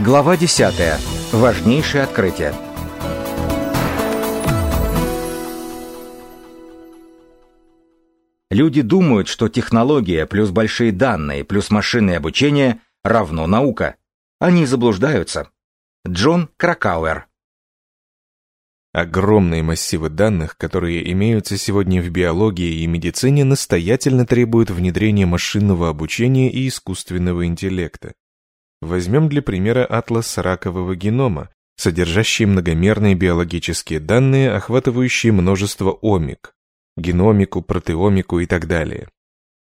Глава 10. Важнейшее открытие. Люди думают, что технология плюс большие данные плюс машинное обучение равно наука. Они заблуждаются. Джон Кракауэр Огромные массивы данных, которые имеются сегодня в биологии и медицине, настоятельно требуют внедрения машинного обучения и искусственного интеллекта. Возьмем для примера атлас ракового генома, содержащий многомерные биологические данные, охватывающие множество омик, геномику, протеомику и так далее.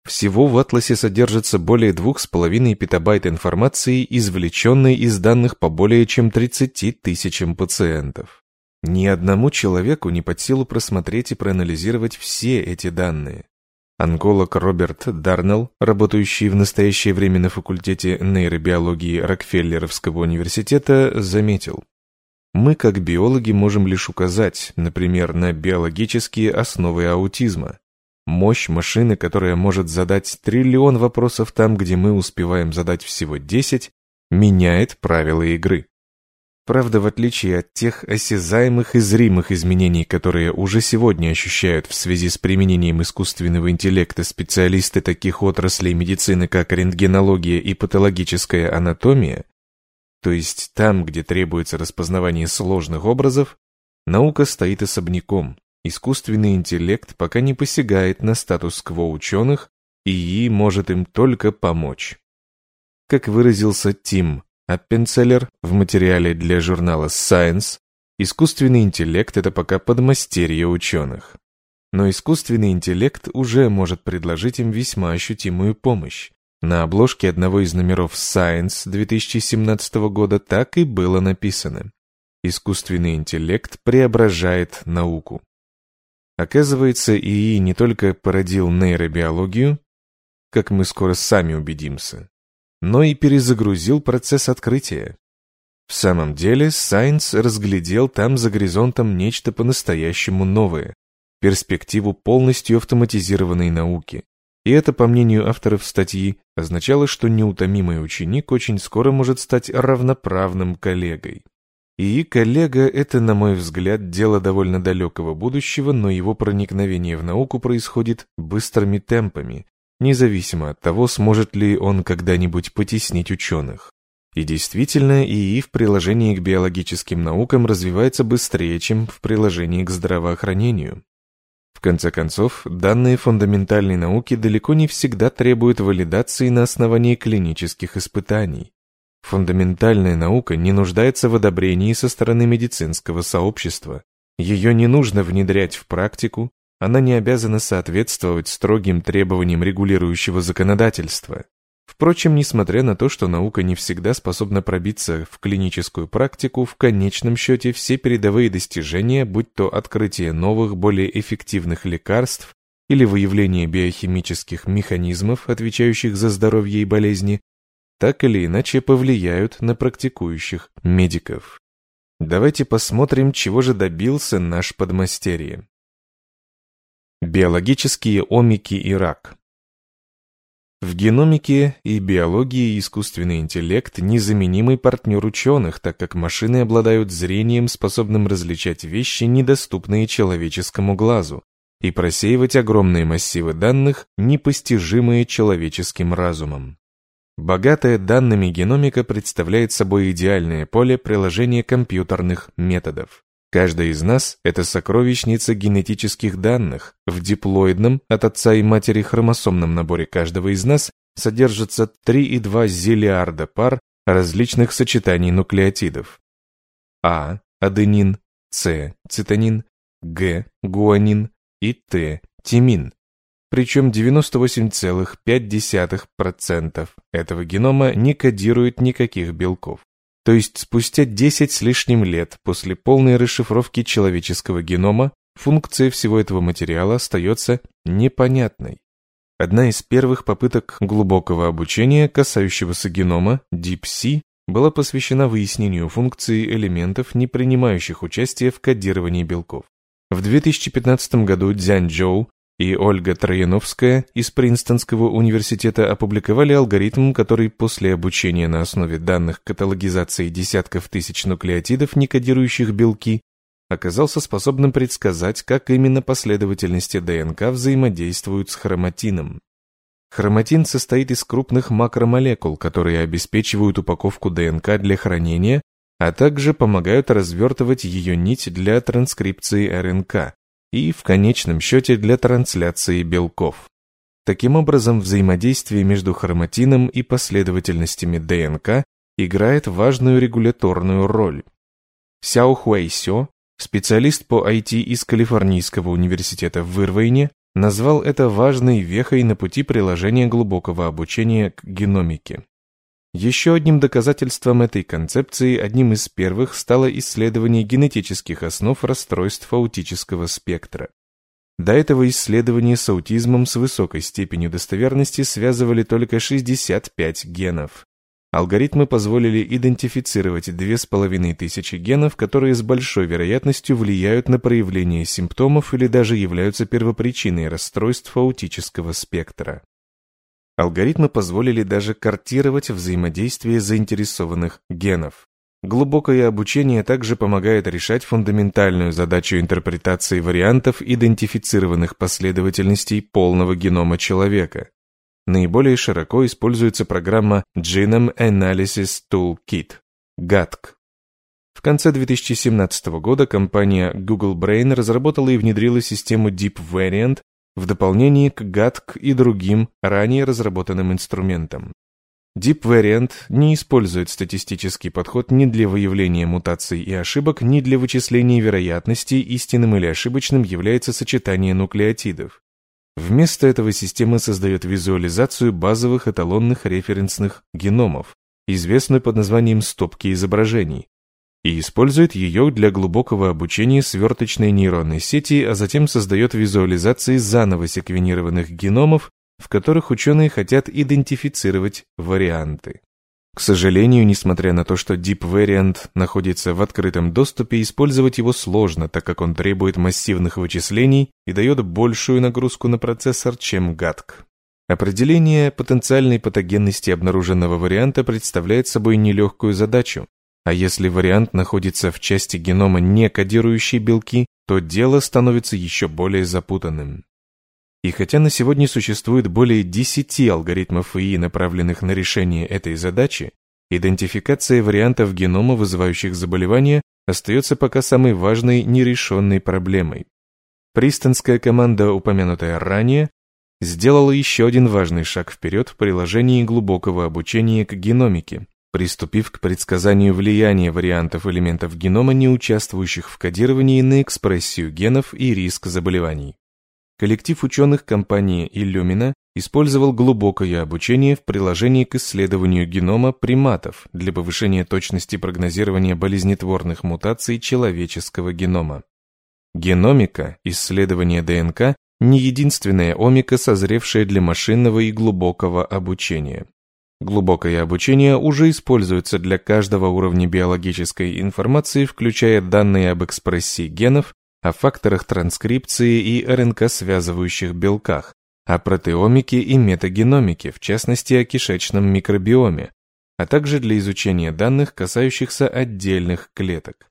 Всего в атласе содержится более 2,5 петабайт информации, извлеченной из данных по более чем 30 тысячам пациентов. Ни одному человеку не под силу просмотреть и проанализировать все эти данные. Онколог Роберт Дарнелл, работающий в настоящее время на факультете нейробиологии Рокфеллеровского университета, заметил. Мы, как биологи, можем лишь указать, например, на биологические основы аутизма. Мощь машины, которая может задать триллион вопросов там, где мы успеваем задать всего 10, меняет правила игры. Правда, в отличие от тех осязаемых и зримых изменений, которые уже сегодня ощущают в связи с применением искусственного интеллекта специалисты таких отраслей медицины, как рентгенология и патологическая анатомия, то есть там, где требуется распознавание сложных образов, наука стоит особняком. Искусственный интеллект пока не посягает на статус-кво ученых, и ИИ может им только помочь. Как выразился Тим Аппенцеллер в материале для журнала Science «Искусственный интеллект – это пока подмастерье ученых». Но искусственный интеллект уже может предложить им весьма ощутимую помощь. На обложке одного из номеров Science 2017 года так и было написано «Искусственный интеллект преображает науку». Оказывается, ИИ не только породил нейробиологию, как мы скоро сами убедимся, но и перезагрузил процесс открытия. В самом деле, Сайнс разглядел там за горизонтом нечто по-настоящему новое, перспективу полностью автоматизированной науки. И это, по мнению авторов статьи, означало, что неутомимый ученик очень скоро может стать равноправным коллегой. И коллега – это, на мой взгляд, дело довольно далекого будущего, но его проникновение в науку происходит быстрыми темпами, независимо от того, сможет ли он когда-нибудь потеснить ученых. И действительно, ИИ в приложении к биологическим наукам развивается быстрее, чем в приложении к здравоохранению. В конце концов, данные фундаментальной науки далеко не всегда требуют валидации на основании клинических испытаний. Фундаментальная наука не нуждается в одобрении со стороны медицинского сообщества. Ее не нужно внедрять в практику, она не обязана соответствовать строгим требованиям регулирующего законодательства. Впрочем, несмотря на то, что наука не всегда способна пробиться в клиническую практику, в конечном счете все передовые достижения, будь то открытие новых, более эффективных лекарств или выявление биохимических механизмов, отвечающих за здоровье и болезни, так или иначе повлияют на практикующих медиков. Давайте посмотрим, чего же добился наш подмастерье. Биологические омики и рак. В геномике и биологии искусственный интеллект – незаменимый партнер ученых, так как машины обладают зрением, способным различать вещи, недоступные человеческому глазу, и просеивать огромные массивы данных, непостижимые человеческим разумом. Богатая данными геномика представляет собой идеальное поле приложения компьютерных методов. Каждая из нас – это сокровищница генетических данных. В диплоидном от отца и матери хромосомном наборе каждого из нас содержится 3,2 зиллиарда пар различных сочетаний нуклеотидов. А – аденин, С – цитонин, Г – гуанин и Т – тимин. Причем 98,5% этого генома не кодирует никаких белков. То есть спустя 10 с лишним лет после полной расшифровки человеческого генома функция всего этого материала остается непонятной. Одна из первых попыток глубокого обучения, касающегося генома, DeepSea, была посвящена выяснению функции элементов, не принимающих участие в кодировании белков. В 2015 году Дзянь Джоу и Ольга Трояновская из Принстонского университета опубликовали алгоритм, который после обучения на основе данных каталогизации десятков тысяч нуклеотидов, не кодирующих белки, оказался способным предсказать, как именно последовательности ДНК взаимодействуют с хроматином. Хроматин состоит из крупных макромолекул, которые обеспечивают упаковку ДНК для хранения, а также помогают развертывать ее нить для транскрипции РНК, и, в конечном счете, для трансляции белков. Таким образом, взаимодействие между хроматином и последовательностями ДНК играет важную регуляторную роль. Сяо Хуэйсё, специалист по IT из Калифорнийского университета в Ирвайне, назвал это важной вехой на пути приложения глубокого обучения к геномике. Еще одним доказательством этой концепции, одним из первых, стало исследование генетических основ расстройств аутического спектра. До этого исследования с аутизмом с высокой степенью достоверности связывали только 65 генов. Алгоритмы позволили идентифицировать 2500 генов, которые с большой вероятностью влияют на проявление симптомов или даже являются первопричиной расстройств аутического спектра. Алгоритмы позволили даже картировать взаимодействие заинтересованных генов. Глубокое обучение также помогает решать фундаментальную задачу интерпретации вариантов идентифицированных последовательностей полного генома человека. Наиболее широко используется программа Genome Analysis Toolkit – GATK. В конце 2017 года компания Google Brain разработала и внедрила систему Deep Variant, в дополнение к GATK и другим ранее разработанным инструментам. Deep Variant не использует статистический подход ни для выявления мутаций и ошибок, ни для вычисления вероятности, истинным или ошибочным является сочетание нуклеотидов. Вместо этого система создает визуализацию базовых эталонных референсных геномов, известную под названием стопки изображений, и использует ее для глубокого обучения сверточной нейронной сети, а затем создает визуализации заново секвенированных геномов, в которых ученые хотят идентифицировать варианты. К сожалению, несмотря на то, что Deep Variant находится в открытом доступе, использовать его сложно, так как он требует массивных вычислений и дает большую нагрузку на процессор, чем GATK. Определение потенциальной патогенности обнаруженного варианта представляет собой нелегкую задачу, а если вариант находится в части генома, не кодирующей белки, то дело становится еще более запутанным. И хотя на сегодня существует более 10 алгоритмов ИИ, направленных на решение этой задачи, идентификация вариантов генома, вызывающих заболевания, остается пока самой важной нерешенной проблемой. Пристонская команда, упомянутая ранее, сделала еще один важный шаг вперед в приложении глубокого обучения к геномике, приступив к предсказанию влияния вариантов элементов генома, не участвующих в кодировании на экспрессию генов и риск заболеваний. Коллектив ученых компании Illumina использовал глубокое обучение в приложении к исследованию генома приматов для повышения точности прогнозирования болезнетворных мутаций человеческого генома. Геномика, исследование ДНК, не единственная омика, созревшая для машинного и глубокого обучения. Глубокое обучение уже используется для каждого уровня биологической информации, включая данные об экспрессии генов, о факторах транскрипции и РНК-связывающих белках, о протеомике и метагеномике, в частности о кишечном микробиоме, а также для изучения данных, касающихся отдельных клеток.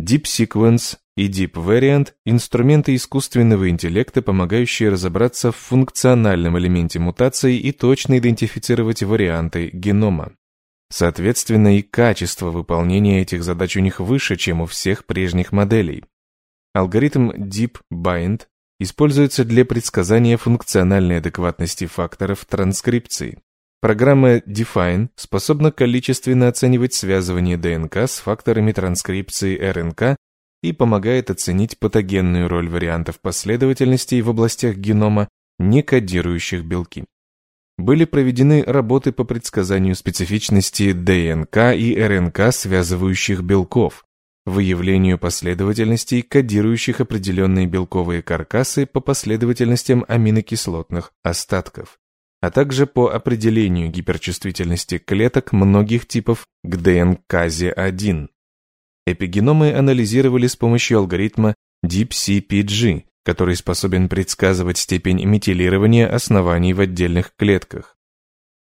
Deep Sequence и Deep Variant – инструменты искусственного интеллекта, помогающие разобраться в функциональном элементе мутации и точно идентифицировать варианты генома. Соответственно, и качество выполнения этих задач у них выше, чем у всех прежних моделей. Алгоритм Deep Bind используется для предсказания функциональной адекватности факторов транскрипции. Программа Define способна количественно оценивать связывание ДНК с факторами транскрипции РНК и помогает оценить патогенную роль вариантов последовательностей в областях генома, не кодирующих белки. Были проведены работы по предсказанию специфичности ДНК и РНК, связывающих белков, выявлению последовательностей, кодирующих определенные белковые каркасы по последовательностям аминокислотных остатков а также по определению гиперчувствительности клеток многих типов к ДНКазе-1. Эпигеномы анализировали с помощью алгоритма DeepCPG, который способен предсказывать степень метилирования оснований в отдельных клетках.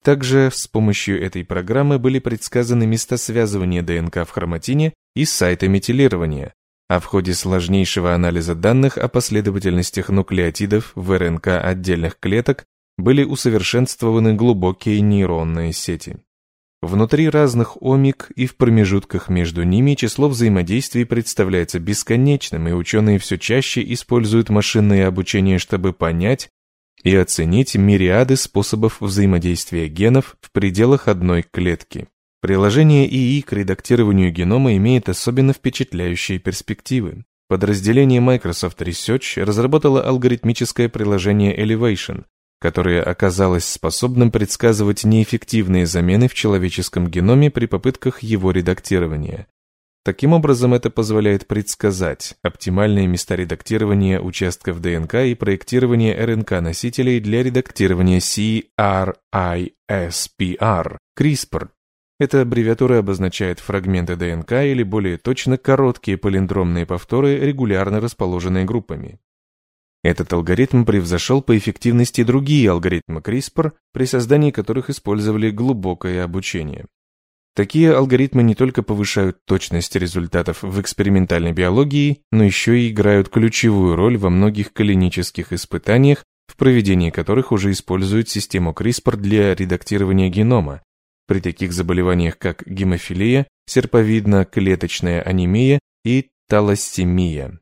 Также с помощью этой программы были предсказаны места связывания ДНК в хроматине и сайты метилирования, а в ходе сложнейшего анализа данных о последовательностях нуклеотидов в РНК отдельных клеток были усовершенствованы глубокие нейронные сети. Внутри разных омик и в промежутках между ними число взаимодействий представляется бесконечным, и ученые все чаще используют машинное обучение, чтобы понять и оценить мириады способов взаимодействия генов в пределах одной клетки. Приложение ИИ к редактированию генома имеет особенно впечатляющие перспективы. Подразделение Microsoft Research разработало алгоритмическое приложение Elevation, которое оказалось способным предсказывать неэффективные замены в человеческом геноме при попытках его редактирования. Таким образом, это позволяет предсказать оптимальные места редактирования участков ДНК и проектирования РНК-носителей для редактирования CRISPR, CRISPR. Эта аббревиатура обозначает фрагменты ДНК или более точно короткие палиндромные повторы, регулярно расположенные группами. Этот алгоритм превзошел по эффективности другие алгоритмы CRISPR, при создании которых использовали глубокое обучение. Такие алгоритмы не только повышают точность результатов в экспериментальной биологии, но еще и играют ключевую роль во многих клинических испытаниях, в проведении которых уже используют систему CRISPR для редактирования генома, при таких заболеваниях как гемофилия, серповидно-клеточная анемия и талассемия.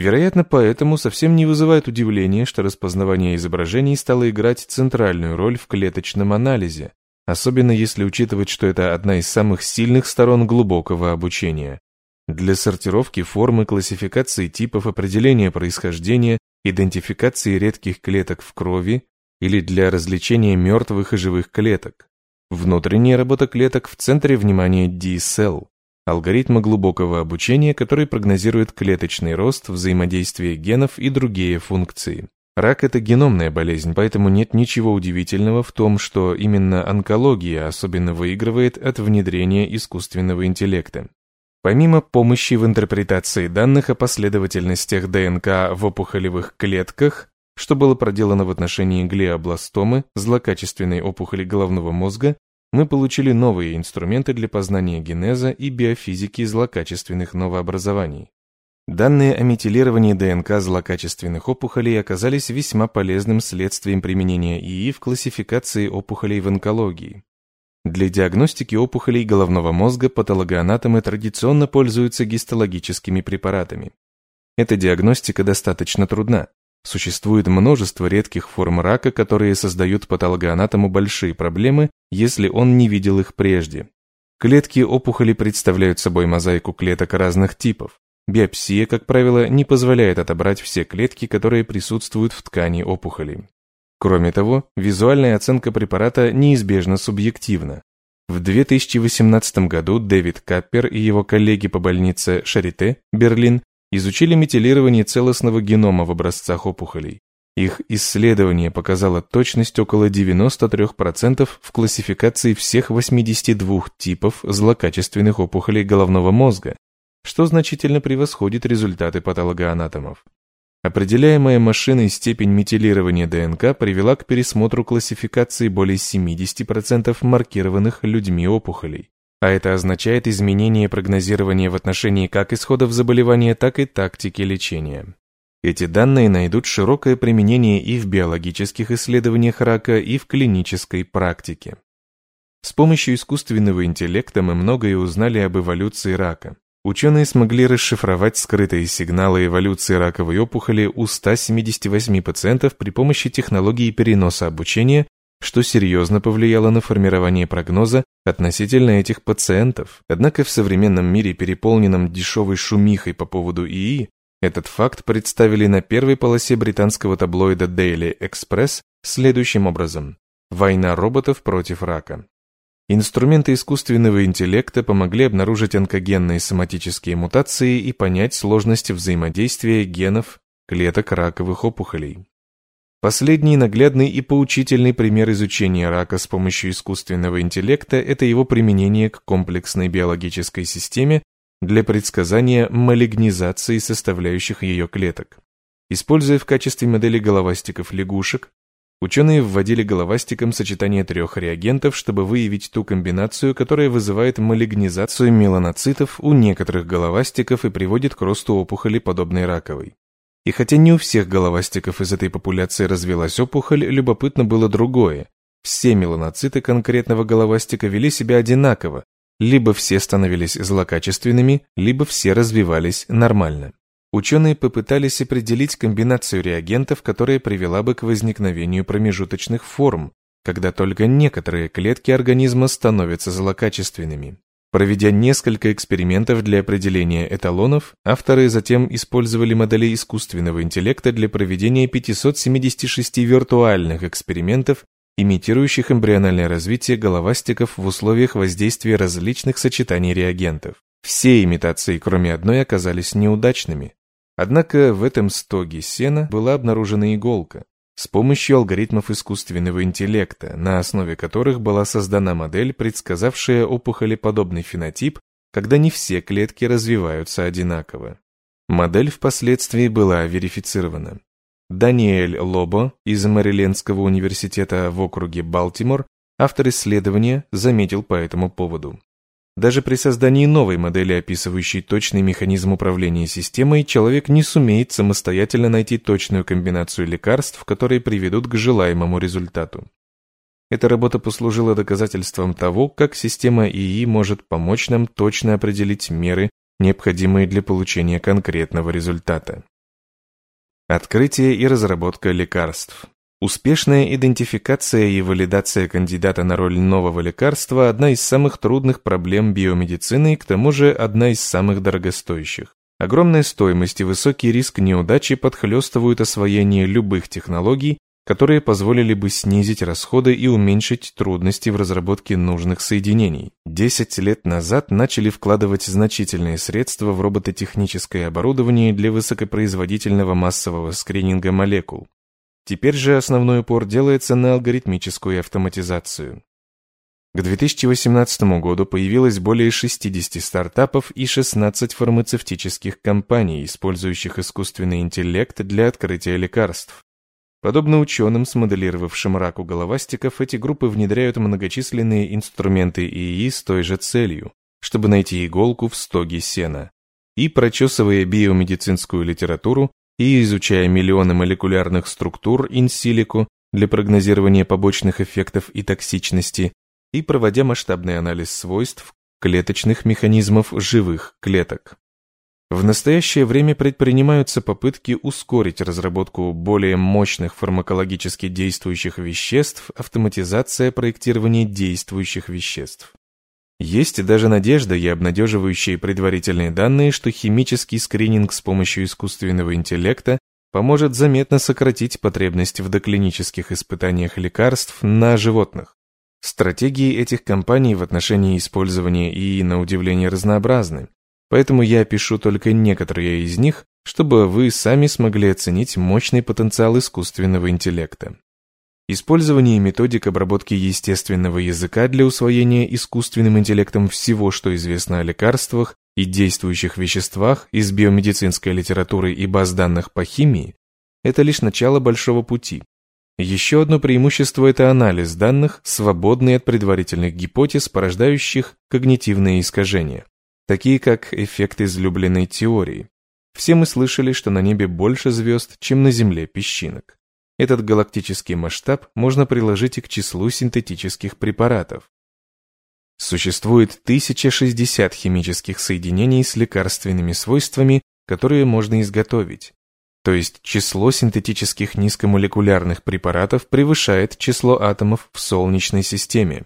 Вероятно, поэтому совсем не вызывает удивления, что распознавание изображений стало играть центральную роль в клеточном анализе, особенно если учитывать, что это одна из самых сильных сторон глубокого обучения. Для сортировки формы, классификации типов, определения происхождения, идентификации редких клеток в крови или для развлечения мертвых и живых клеток. Внутренняя работа клеток в центре внимания D-Cell, алгоритма глубокого обучения, который прогнозирует клеточный рост, взаимодействие генов и другие функции. Рак – это геномная болезнь, поэтому нет ничего удивительного в том, что именно онкология особенно выигрывает от внедрения искусственного интеллекта. Помимо помощи в интерпретации данных о последовательностях ДНК в опухолевых клетках, что было проделано в отношении глиобластомы, злокачественной опухоли головного мозга, мы получили новые инструменты для познания генеза и биофизики злокачественных новообразований. Данные о метилировании ДНК злокачественных опухолей оказались весьма полезным следствием применения ИИ в классификации опухолей в онкологии. Для диагностики опухолей головного мозга патологоанатомы традиционно пользуются гистологическими препаратами. Эта диагностика достаточно трудна, Существует множество редких форм рака, которые создают патологоанатому большие проблемы, если он не видел их прежде. Клетки опухоли представляют собой мозаику клеток разных типов. Биопсия, как правило, не позволяет отобрать все клетки, которые присутствуют в ткани опухоли. Кроме того, визуальная оценка препарата неизбежно субъективна. В 2018 году Дэвид Каппер и его коллеги по больнице Шарите, Берлин, изучили метилирование целостного генома в образцах опухолей. Их исследование показало точность около 93% в классификации всех 82 типов злокачественных опухолей головного мозга, что значительно превосходит результаты патологоанатомов. Определяемая машиной степень метилирования ДНК привела к пересмотру классификации более 70% маркированных людьми опухолей. А это означает изменение прогнозирования в отношении как исходов заболевания, так и тактики лечения. Эти данные найдут широкое применение и в биологических исследованиях рака, и в клинической практике. С помощью искусственного интеллекта мы многое узнали об эволюции рака. Ученые смогли расшифровать скрытые сигналы эволюции раковой опухоли у 178 пациентов при помощи технологии переноса обучения что серьезно повлияло на формирование прогноза относительно этих пациентов. Однако в современном мире, переполненном дешевой шумихой по поводу ИИ, этот факт представили на первой полосе британского таблоида Daily Express следующим образом. Война роботов против рака. Инструменты искусственного интеллекта помогли обнаружить онкогенные соматические мутации и понять сложности взаимодействия генов клеток раковых опухолей. Последний наглядный и поучительный пример изучения рака с помощью искусственного интеллекта – это его применение к комплексной биологической системе, для предсказания малигнизации составляющих ее клеток. Используя в качестве модели головастиков лягушек, ученые вводили головастикам сочетание трех реагентов, чтобы выявить ту комбинацию, которая вызывает малигнизацию меланоцитов у некоторых головастиков и приводит к росту опухоли, подобной раковой. И хотя не у всех головастиков из этой популяции развилась опухоль, любопытно было другое. Все меланоциты конкретного головастика вели себя одинаково, либо все становились злокачественными, либо все развивались нормально. Ученые попытались определить комбинацию реагентов, которая привела бы к возникновению промежуточных форм, когда только некоторые клетки организма становятся злокачественными. Проведя несколько экспериментов для определения эталонов, авторы затем использовали модели искусственного интеллекта для проведения 576 виртуальных экспериментов, имитирующих эмбриональное развитие головастиков в условиях воздействия различных сочетаний реагентов. Все имитации, кроме одной, оказались неудачными. Однако в этом стоге сена была обнаружена иголка с помощью алгоритмов искусственного интеллекта, на основе которых была создана модель, предсказавшая опухолеподобный фенотип, когда не все клетки развиваются одинаково. Модель впоследствии была верифицирована. Даниэль Лобо из Мэрилендского университета в округе Балтимор, автор исследования, заметил по этому поводу. Даже при создании новой модели, описывающей точный механизм управления системой, человек не сумеет самостоятельно найти точную комбинацию лекарств, которые приведут к желаемому результату. Эта работа послужила доказательством того, как система ИИ может помочь нам точно определить меры, необходимые для получения конкретного результата. Открытие и разработка лекарств. Успешная идентификация и валидация кандидата на роль нового лекарства – одна из самых трудных проблем биомедицины и к тому же одна из самых дорогостоящих. Огромная стоимость и высокий риск неудачи подхлестывают освоение любых технологий, которые позволили бы снизить расходы и уменьшить трудности в разработке нужных соединений. Десять лет назад начали вкладывать значительные средства в робототехническое оборудование для высокопроизводительного массового скрининга молекул. Теперь же основной упор делается на алгоритмическую автоматизацию. К 2018 году появилось более 60 стартапов и 16 фармацевтических компаний, использующих искусственный интеллект для открытия лекарств. Подобно ученым, смоделировавшим рак у головастиков, эти группы внедряют многочисленные инструменты ИИ с той же целью, чтобы найти иголку в стоге сена. И, прочесывая биомедицинскую литературу, и изучая миллионы молекулярных структур инсилико для прогнозирования побочных эффектов и токсичности, и проводя масштабный анализ свойств клеточных механизмов живых клеток. В настоящее время предпринимаются попытки ускорить разработку более мощных фармакологически действующих веществ, автоматизация проектирования действующих веществ. Есть даже надежда и обнадеживающие предварительные данные, что химический скрининг с помощью искусственного интеллекта поможет заметно сократить потребность в доклинических испытаниях лекарств на животных. Стратегии этих компаний в отношении использования ИИ на удивление разнообразны, поэтому я пишу только некоторые из них, чтобы вы сами смогли оценить мощный потенциал искусственного интеллекта. Использование методик обработки естественного языка для усвоения искусственным интеллектом всего, что известно о лекарствах и действующих веществах из биомедицинской литературы и баз данных по химии – это лишь начало большого пути. Еще одно преимущество – это анализ данных, свободный от предварительных гипотез, порождающих когнитивные искажения, такие как эффект излюбленной теории. Все мы слышали, что на небе больше звезд, чем на Земле песчинок. Этот галактический масштаб можно приложить и к числу синтетических препаратов. Существует 1060 химических соединений с лекарственными свойствами, которые можно изготовить. То есть число синтетических низкомолекулярных препаратов превышает число атомов в Солнечной системе.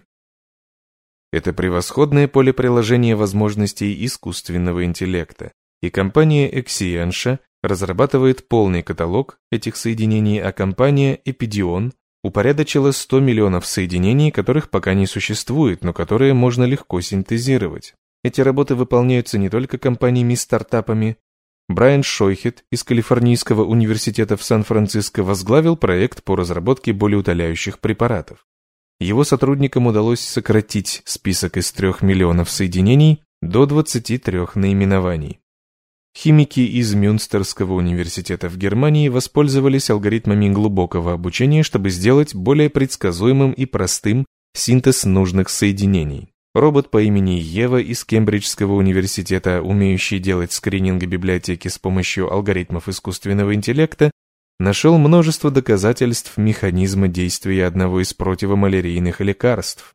Это превосходное поле приложения возможностей искусственного интеллекта, и компания Excientia разрабатывает полный каталог этих соединений, а компания Epidion упорядочила 100 миллионов соединений, которых пока не существует, но которые можно легко синтезировать. Эти работы выполняются не только компаниями-стартапами. Брайан Шойхет из Калифорнийского университета в Сан-Франциско возглавил проект по разработке болеутоляющих препаратов. Его сотрудникам удалось сократить список из 3 миллионов соединений до 23 наименований. Химики из Мюнстерского университета в Германии воспользовались алгоритмами глубокого обучения, чтобы сделать более предсказуемым и простым синтез нужных соединений. Робот по имени Ева из Кембриджского университета, умеющий делать скрининг библиотеки с помощью алгоритмов искусственного интеллекта, нашел множество доказательств механизма действия одного из противомалярийных лекарств.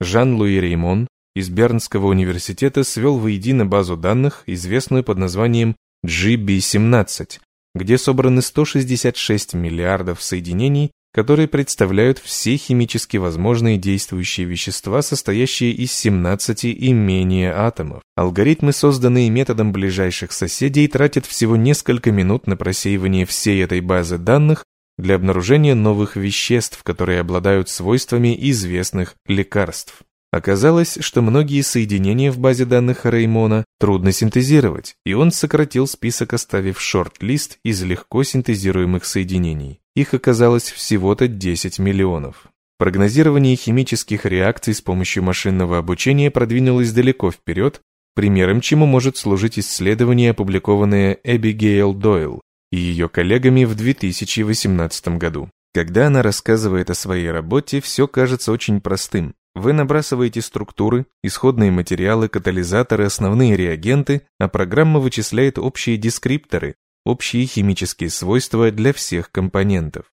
Жан-Луи Реймон из Бернского университета свел воедино базу данных, известную под названием GB17, где собраны 166 миллиардов соединений которые представляют все химически возможные действующие вещества, состоящие из 17 и менее атомов. Алгоритмы, созданные методом ближайших соседей, тратят всего несколько минут на просеивание всей этой базы данных для обнаружения новых веществ, которые обладают свойствами известных лекарств. Оказалось, что многие соединения в базе данных Реймона трудно синтезировать, и он сократил список, оставив шорт-лист из легко синтезируемых соединений. Их оказалось всего-то 10 миллионов. Прогнозирование химических реакций с помощью машинного обучения продвинулось далеко вперед, примером чему может служить исследование, опубликованное Эбигейл Дойл и ее коллегами в 2018 году. Когда она рассказывает о своей работе, все кажется очень простым. Вы набрасываете структуры, исходные материалы, катализаторы, основные реагенты, а программа вычисляет общие дескрипторы, общие химические свойства для всех компонентов.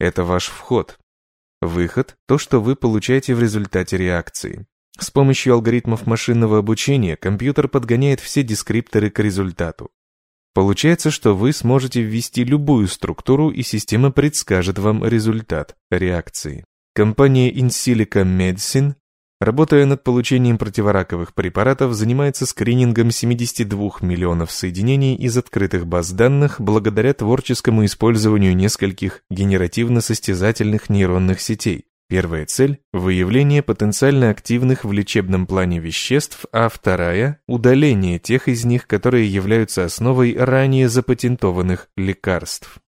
Это ваш вход. Выход – то, что вы получаете в результате реакции. С помощью алгоритмов машинного обучения компьютер подгоняет все дескрипторы к результату. Получается, что вы сможете ввести любую структуру, и система предскажет вам результат реакции. Компания InSilico Medicine Работая над получением противораковых препаратов, занимается скринингом 72 миллионов соединений из открытых баз данных благодаря творческому использованию нескольких генеративно-состязательных нейронных сетей. Первая цель – выявление потенциально активных в лечебном плане веществ, а вторая – удаление тех из них, которые являются основой ранее запатентованных лекарств.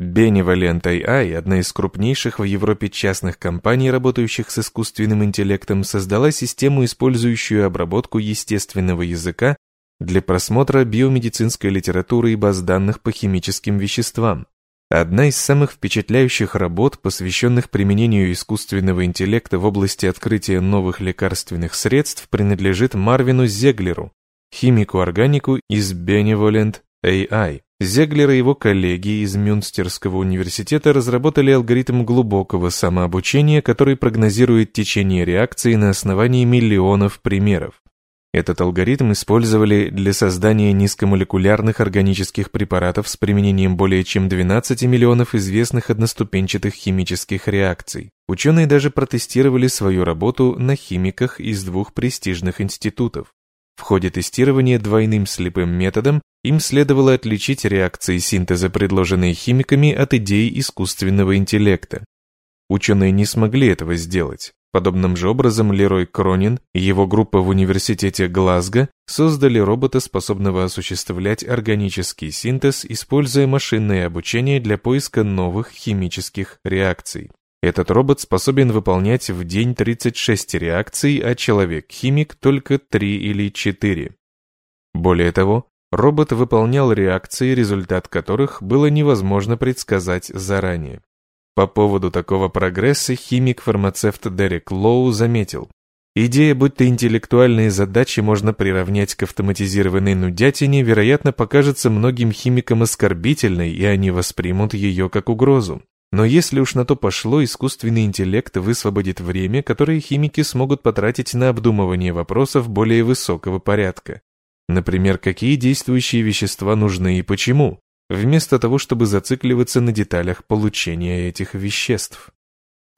Benevolent AI, одна из крупнейших в Европе частных компаний, работающих с искусственным интеллектом, создала систему, использующую обработку естественного языка для просмотра биомедицинской литературы и баз данных по химическим веществам. Одна из самых впечатляющих работ, посвященных применению искусственного интеллекта в области открытия новых лекарственных средств, принадлежит Марвину Зеглеру, химику-органику из Benevolent AI. Зеглер и его коллеги из Мюнстерского университета разработали алгоритм глубокого самообучения, который прогнозирует течение реакции на основании миллионов примеров. Этот алгоритм использовали для создания низкомолекулярных органических препаратов с применением более чем 12 миллионов известных одноступенчатых химических реакций. Ученые даже протестировали свою работу на химиках из двух престижных институтов. В ходе тестирования двойным слепым методом им следовало отличить реакции синтеза, предложенные химиками, от идей искусственного интеллекта. Ученые не смогли этого сделать. Подобным же образом Лерой Кронин и его группа в университете Глазго создали робота, способного осуществлять органический синтез, используя машинное обучение для поиска новых химических реакций. Этот робот способен выполнять в день 36 реакций, а человек-химик только 3 или 4. Более того, робот выполнял реакции, результат которых было невозможно предсказать заранее. По поводу такого прогресса химик-фармацевт Дерек Лоу заметил, Идея, будто интеллектуальные задачи можно приравнять к автоматизированной нудятине, вероятно, покажется многим химикам оскорбительной, и они воспримут ее как угрозу. Но если уж на то пошло, искусственный интеллект высвободит время, которое химики смогут потратить на обдумывание вопросов более высокого порядка. Например, какие действующие вещества нужны и почему, вместо того, чтобы зацикливаться на деталях получения этих веществ.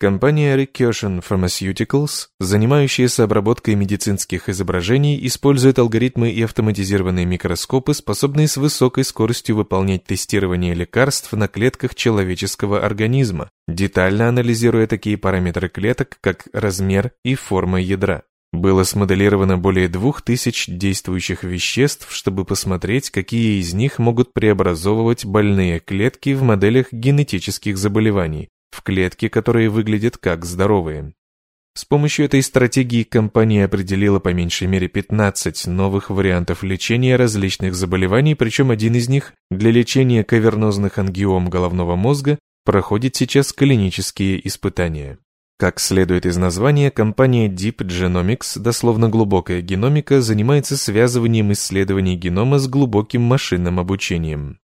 Компания Recursion Pharmaceuticals, занимающаяся обработкой медицинских изображений, использует алгоритмы и автоматизированные микроскопы, способные с высокой скоростью выполнять тестирование лекарств на клетках человеческого организма, детально анализируя такие параметры клеток, как размер и форма ядра. Было смоделировано более двух тысяч действующих веществ, чтобы посмотреть, какие из них могут преобразовывать больные клетки в моделях генетических заболеваний, в клетки, которые выглядят как здоровые. С помощью этой стратегии компания определила по меньшей мере 15 новых вариантов лечения различных заболеваний, причем один из них для лечения кавернозных ангиом головного мозга проходит сейчас клинические испытания. Как следует из названия, компания Deep Genomics, дословно глубокая геномика, занимается связыванием исследований генома с глубоким машинным обучением.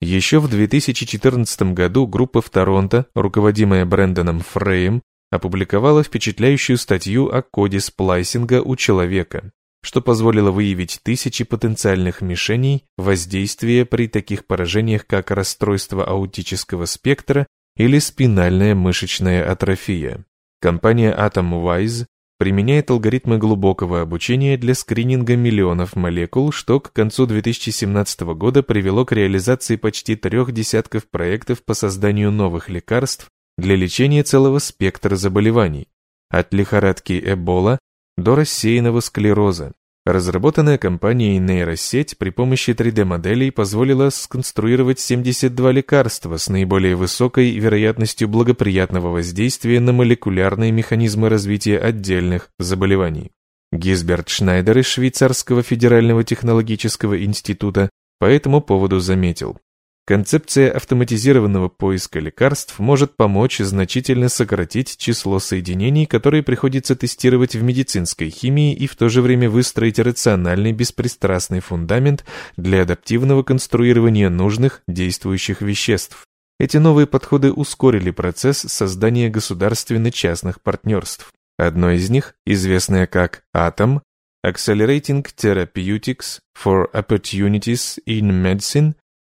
Еще в 2014 году группа в Торонто, руководимая Брэндоном Фрейем, опубликовала впечатляющую статью о коде сплайсинга у человека, что позволило выявить тысячи потенциальных мишеней воздействия при таких поражениях, как расстройство аутического спектра или спинальная мышечная атрофия. Компания AtomWise применяет алгоритмы глубокого обучения для скрининга миллионов молекул, что к концу 2017 года привело к реализации почти трех десятков проектов по созданию новых лекарств для лечения целого спектра заболеваний, от лихорадки Эбола до рассеянного склероза. Разработанная компанией нейросеть при помощи 3D-моделей позволила сконструировать 72 лекарства с наиболее высокой вероятностью благоприятного воздействия на молекулярные механизмы развития отдельных заболеваний. Гизберт Шнайдер из Швейцарского федерального технологического института по этому поводу заметил. Концепция автоматизированного поиска лекарств может помочь значительно сократить число соединений, которые приходится тестировать в медицинской химии и в то же время выстроить рациональный беспристрастный фундамент для адаптивного конструирования нужных действующих веществ. Эти новые подходы ускорили процесс создания государственно-частных партнерств. Одно из них, известное как ATOM, Accelerating Therapeutics for Opportunities in Medicine,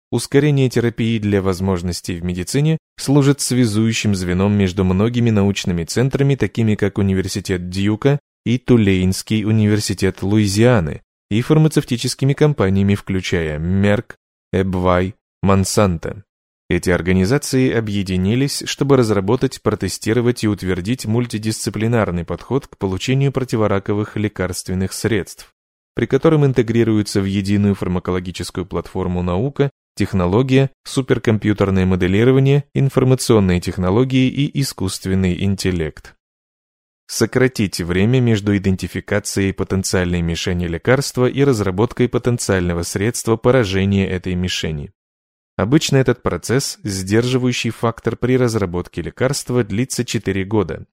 Ускорение терапии для возможностей в медицине служит связующим звеном между многими научными центрами, такими как Университет Дьюка и Тулейнский университет Луизианы, и фармацевтическими компаниями, включая Мерк, Эбвай, Монсанто. Эти организации объединились, чтобы разработать, протестировать и утвердить мультидисциплинарный подход к получению противораковых лекарственных средств, при котором интегрируются в единую фармакологическую платформу наука технология, суперкомпьютерное моделирование, информационные технологии и искусственный интеллект. Сократить время между идентификацией потенциальной мишени лекарства и разработкой потенциального средства поражения этой мишени. Обычно этот процесс, сдерживающий фактор при разработке лекарства, длится 4 года.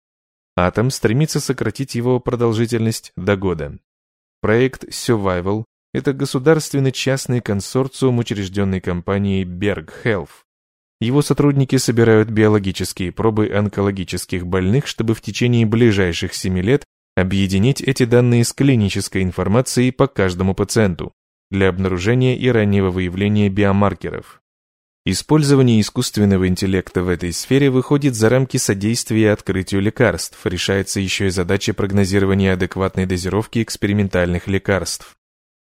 Атом стремится сократить его продолжительность до года. Проект Survival это государственно-частный консорциум, учрежденный компанией Berg Health. Его сотрудники собирают биологические пробы онкологических больных, чтобы в течение ближайших 7 лет объединить эти данные с клинической информацией по каждому пациенту для обнаружения и раннего выявления биомаркеров. Использование искусственного интеллекта в этой сфере выходит за рамки содействия открытию лекарств, решается еще и задача прогнозирования адекватной дозировки экспериментальных лекарств.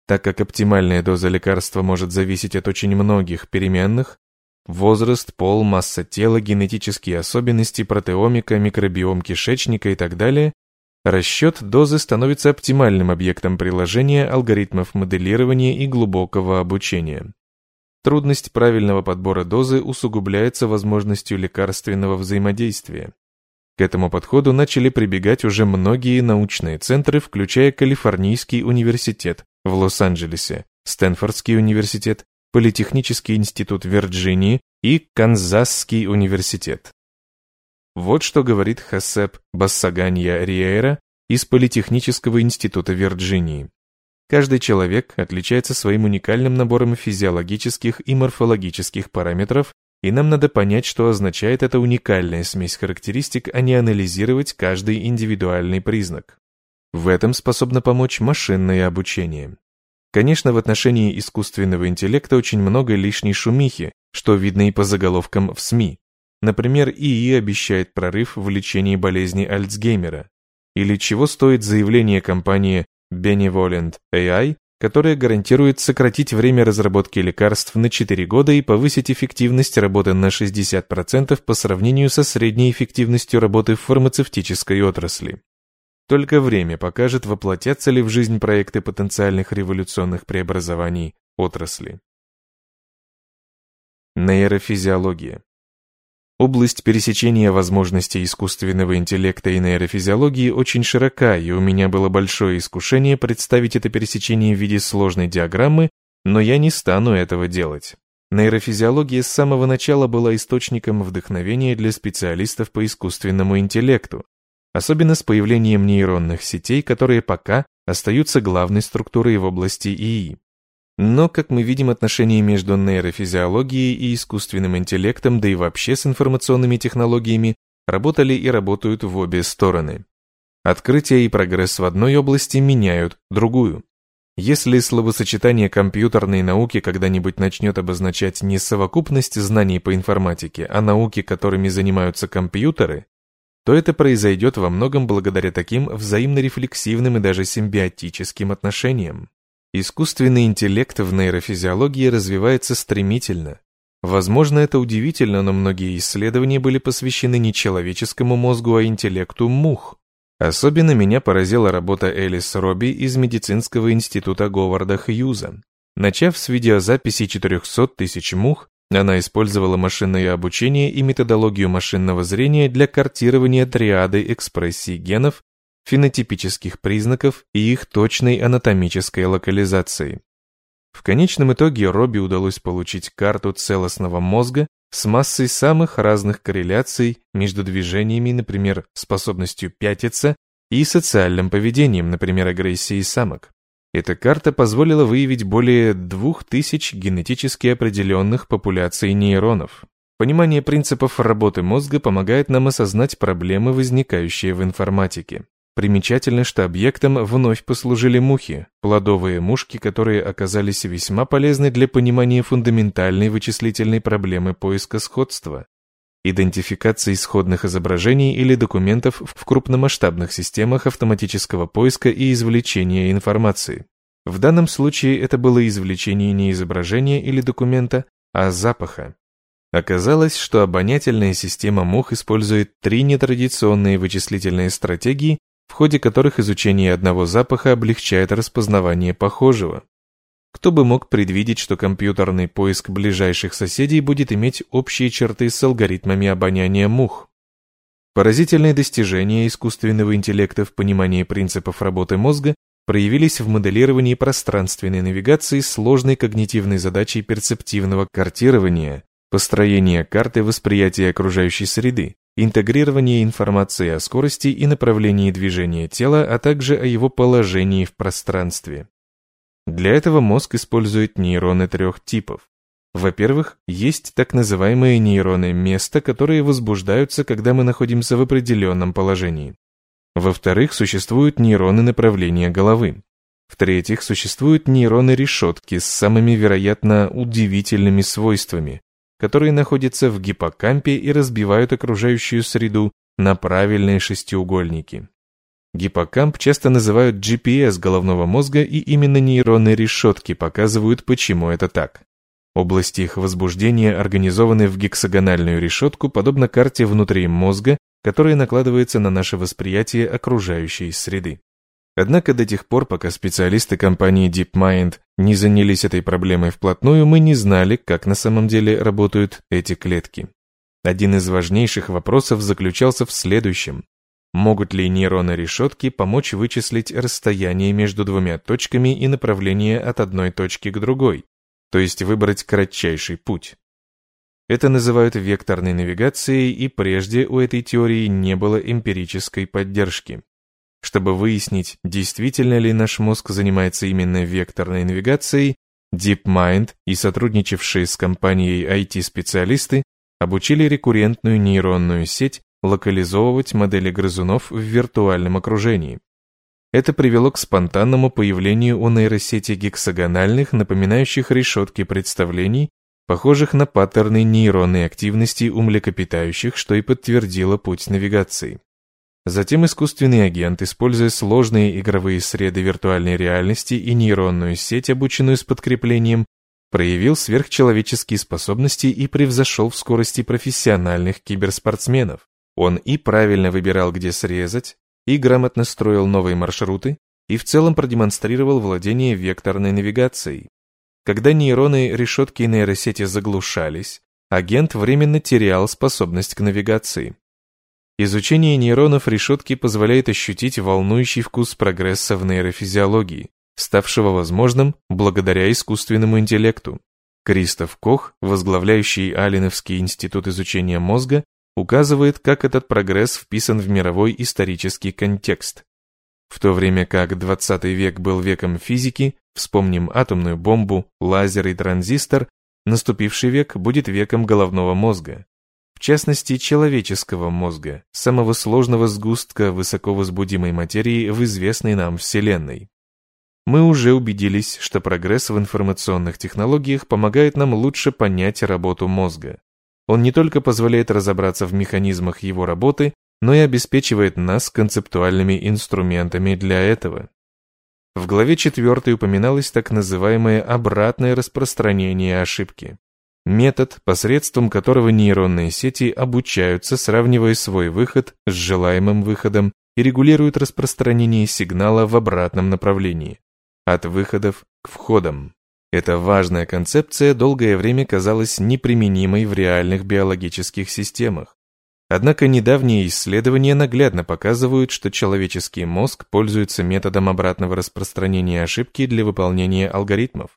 Так как оптимальная доза лекарства может зависеть от очень многих переменных, возраст, пол, масса тела, генетические особенности, протеомика, микробиом кишечника и так далее, расчет дозы становится оптимальным объектом приложения алгоритмов моделирования и глубокого обучения. Трудность правильного подбора дозы усугубляется возможностью лекарственного взаимодействия. К этому подходу начали прибегать уже многие научные центры, включая Калифорнийский университет, в Лос-Анджелесе, Стэнфордский университет, Политехнический институт Вирджинии и Канзасский университет. Вот что говорит Хасеп Бассаганья Риэра из Политехнического института Вирджинии. Каждый человек отличается своим уникальным набором физиологических и морфологических параметров, и нам надо понять, что означает эта уникальная смесь характеристик, а не анализировать каждый индивидуальный признак. В этом способно помочь машинное обучение. Конечно, в отношении искусственного интеллекта очень много лишней шумихи, что видно и по заголовкам в СМИ. Например, ИИ обещает прорыв в лечении болезни Альцгеймера. Или чего стоит заявление компании Benevolent AI, которая гарантирует сократить время разработки лекарств на 4 года и повысить эффективность работы на 60% по сравнению со средней эффективностью работы в фармацевтической отрасли. Только время покажет, воплотятся ли в жизнь проекты потенциальных революционных преобразований отрасли. Нейрофизиология. Область пересечения возможностей искусственного интеллекта и нейрофизиологии очень широка, и у меня было большое искушение представить это пересечение в виде сложной диаграммы, но я не стану этого делать. Нейрофизиология с самого начала была источником вдохновения для специалистов по искусственному интеллекту, особенно с появлением нейронных сетей, которые пока остаются главной структурой в области ИИ. Но, как мы видим, отношения между нейрофизиологией и искусственным интеллектом, да и вообще с информационными технологиями, работали и работают в обе стороны. Открытие и прогресс в одной области меняют другую. Если словосочетание компьютерной науки когда-нибудь начнет обозначать не совокупность знаний по информатике, а науки, которыми занимаются компьютеры, то это произойдет во многом благодаря таким взаимно-рефлексивным и даже симбиотическим отношениям. Искусственный интеллект в нейрофизиологии развивается стремительно. Возможно, это удивительно, но многие исследования были посвящены не человеческому мозгу, а интеллекту мух. Особенно меня поразила работа Элис Робби из медицинского института Говарда Хьюза. Начав с видеозаписи 400 тысяч мух, она использовала машинное обучение и методологию машинного зрения для картирования триады экспрессии генов фенотипических признаков и их точной анатомической локализации. В конечном итоге Робби удалось получить карту целостного мозга с массой самых разных корреляций между движениями, например, способностью пятиться, и социальным поведением, например, агрессией самок. Эта карта позволила выявить более 2000 генетически определенных популяций нейронов. Понимание принципов работы мозга помогает нам осознать проблемы, возникающие в информатике. Примечательно, что объектом вновь послужили мухи, плодовые мушки, которые оказались весьма полезны для понимания фундаментальной вычислительной проблемы поиска сходства, идентификации исходных изображений или документов в крупномасштабных системах автоматического поиска и извлечения информации. В данном случае это было извлечение не изображения или документа, а запаха. Оказалось, что обонятельная система мух использует три нетрадиционные вычислительные стратегии в ходе которых изучение одного запаха облегчает распознавание похожего. Кто бы мог предвидеть, что компьютерный поиск ближайших соседей будет иметь общие черты с алгоритмами обоняния мух? Поразительные достижения искусственного интеллекта в понимании принципов работы мозга проявились в моделировании пространственной навигации сложной когнитивной задачей перцептивного картирования, построения карты восприятия окружающей среды, интегрирование информации о скорости и направлении движения тела, а также о его положении в пространстве. Для этого мозг использует нейроны трех типов. Во-первых, есть так называемые нейроны места, которые возбуждаются, когда мы находимся в определенном положении. Во-вторых, существуют нейроны направления головы. В-третьих, существуют нейроны решетки с самыми, вероятно, удивительными свойствами, которые находятся в гиппокампе и разбивают окружающую среду на правильные шестиугольники. Гиппокамп часто называют GPS головного мозга, и именно нейронные решетки показывают, почему это так. Области их возбуждения организованы в гексагональную решетку, подобно карте внутри мозга, которая накладывается на наше восприятие окружающей среды. Однако до тех пор, пока специалисты компании DeepMind не занялись этой проблемой вплотную, мы не знали, как на самом деле работают эти клетки. Один из важнейших вопросов заключался в следующем. Могут ли нейроны решетки помочь вычислить расстояние между двумя точками и направление от одной точки к другой, то есть выбрать кратчайший путь? Это называют векторной навигацией, и прежде у этой теории не было эмпирической поддержки. Чтобы выяснить, действительно ли наш мозг занимается именно векторной навигацией, DeepMind и сотрудничавшие с компанией IT-специалисты обучили рекуррентную нейронную сеть локализовывать модели грызунов в виртуальном окружении. Это привело к спонтанному появлению у нейросети гексагональных, напоминающих решетки представлений, похожих на паттерны нейронной активности у млекопитающих, что и подтвердило путь навигации. Затем искусственный агент, используя сложные игровые среды виртуальной реальности и нейронную сеть, обученную с подкреплением, проявил сверхчеловеческие способности и превзошел в скорости профессиональных киберспортсменов. Он и правильно выбирал, где срезать, и грамотно строил новые маршруты, и в целом продемонстрировал владение векторной навигацией. Когда нейроны решетки нейросети заглушались, агент временно терял способность к навигации. Изучение нейронов решетки позволяет ощутить волнующий вкус прогресса в нейрофизиологии, ставшего возможным благодаря искусственному интеллекту. Кристоф Кох, возглавляющий Алиновский институт изучения мозга, указывает, как этот прогресс вписан в мировой исторический контекст. В то время как 20 век был веком физики, вспомним атомную бомбу, лазер и транзистор, наступивший век будет веком головного мозга. В частности, человеческого мозга, самого сложного сгустка высоковозбудимой материи в известной нам Вселенной. Мы уже убедились, что прогресс в информационных технологиях помогает нам лучше понять работу мозга. Он не только позволяет разобраться в механизмах его работы, но и обеспечивает нас концептуальными инструментами для этого. В главе 4 упоминалось так называемое обратное распространение ошибки. Метод, посредством которого нейронные сети обучаются, сравнивая свой выход с желаемым выходом и регулируют распространение сигнала в обратном направлении от выходов к входам. Эта важная концепция долгое время казалась неприменимой в реальных биологических системах. Однако недавние исследования наглядно показывают, что человеческий мозг пользуется методом обратного распространения ошибки для выполнения алгоритмов.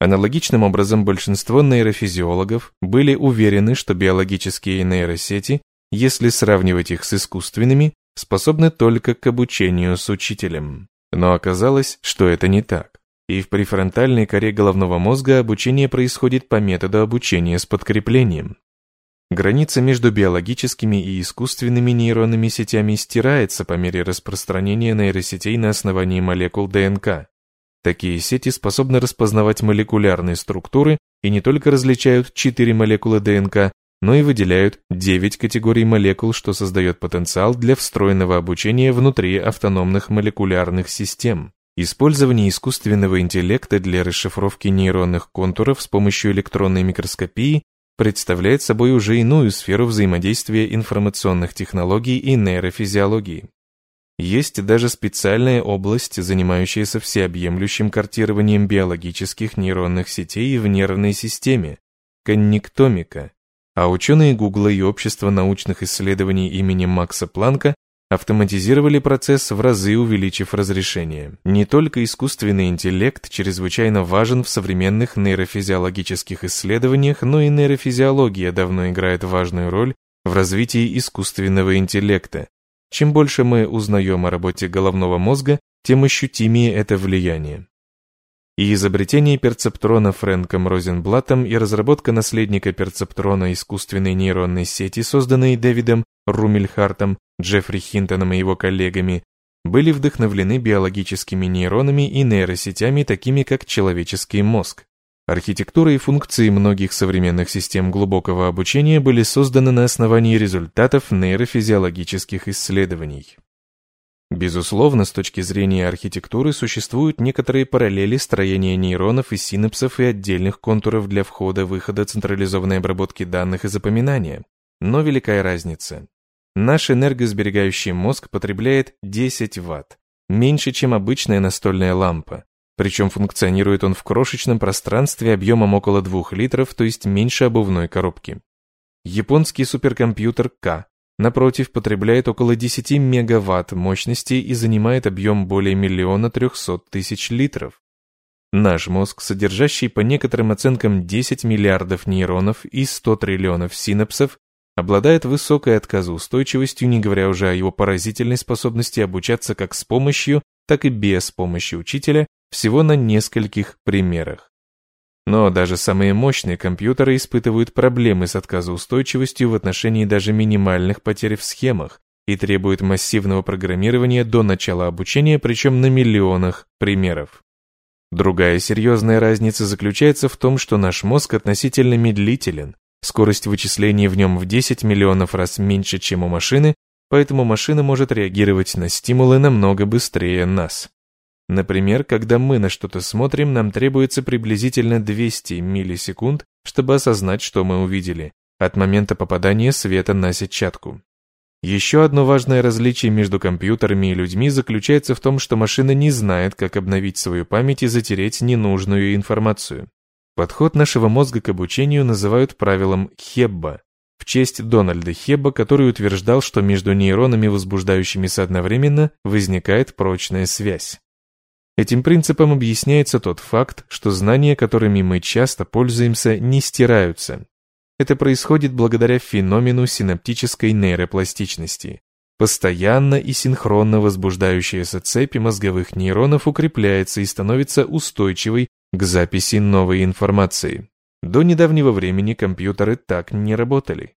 Аналогичным образом большинство нейрофизиологов были уверены, что биологические нейросети, если сравнивать их с искусственными, способны только к обучению с учителем. Но оказалось, что это не так. И в префронтальной коре головного мозга обучение происходит по методу обучения с подкреплением. Граница между биологическими и искусственными нейронными сетями стирается по мере распространения нейросетей на основании молекул ДНК. Такие сети способны распознавать молекулярные структуры и не только различают 4 молекулы ДНК, но и выделяют 9 категорий молекул, что создает потенциал для встроенного обучения внутри автономных молекулярных систем. Использование искусственного интеллекта для расшифровки нейронных контуров с помощью электронной микроскопии представляет собой уже иную сферу взаимодействия информационных технологий и нейрофизиологии. Есть даже специальная область, занимающаяся всеобъемлющим картированием биологических нейронных сетей в нервной системе – коннектомика, а ученые Гугла и Общества научных исследований имени Макса Планка автоматизировали процесс в разы увеличив разрешение. Не только искусственный интеллект чрезвычайно важен в современных нейрофизиологических исследованиях, но и нейрофизиология давно играет важную роль в развитии искусственного интеллекта. Чем больше мы узнаем о работе головного мозга, тем ощутимее это влияние и изобретение перцептрона Фрэнком Розенблаттом и разработка наследника перцептрона искусственной нейронной сети, созданной Дэвидом Румельхартом, Джеффри Хинтоном и его коллегами, были вдохновлены биологическими нейронами и нейросетями, такими как человеческий мозг. Архитектура и функции многих современных систем глубокого обучения были созданы на основании результатов нейрофизиологических исследований. Безусловно, с точки зрения архитектуры существуют некоторые параллели строения нейронов и синапсов и отдельных контуров для входа-выхода централизованной обработки данных и запоминания. Но великая разница. Наш энергосберегающий мозг потребляет 10 Вт, меньше, чем обычная настольная лампа. Причем функционирует он в крошечном пространстве объемом около 2 литров, то есть меньше обувной коробки. Японский суперкомпьютер К напротив, потребляет около 10 мегаватт мощности и занимает объем более миллиона трехсот тысяч литров. Наш мозг, содержащий по некоторым оценкам 10 миллиардов нейронов и 100 триллионов синапсов, обладает высокой отказоустойчивостью, не говоря уже о его поразительной способности обучаться как с помощью, так и без помощи учителя, всего на нескольких примерах. Но даже самые мощные компьютеры испытывают проблемы с отказоустойчивостью в отношении даже минимальных потерь в схемах и требуют массивного программирования до начала обучения, причем на миллионах примеров. Другая серьезная разница заключается в том, что наш мозг относительно медлителен, скорость вычислений в нем в 10 миллионов раз меньше, чем у машины, поэтому машина может реагировать на стимулы намного быстрее нас. Например, когда мы на что-то смотрим, нам требуется приблизительно 200 миллисекунд, чтобы осознать, что мы увидели, от момента попадания света на сетчатку. Еще одно важное различие между компьютерами и людьми заключается в том, что машина не знает, как обновить свою память и затереть ненужную информацию. Подход нашего мозга к обучению называют правилом Хебба, в честь Дональда Хебба, который утверждал, что между нейронами, возбуждающимися одновременно, возникает прочная связь. Этим принципом объясняется тот факт, что знания, которыми мы часто пользуемся, не стираются. Это происходит благодаря феномену синаптической нейропластичности. Постоянно и синхронно возбуждающаяся цепь мозговых нейронов укрепляется и становится устойчивой к записи новой информации. До недавнего времени компьютеры так не работали.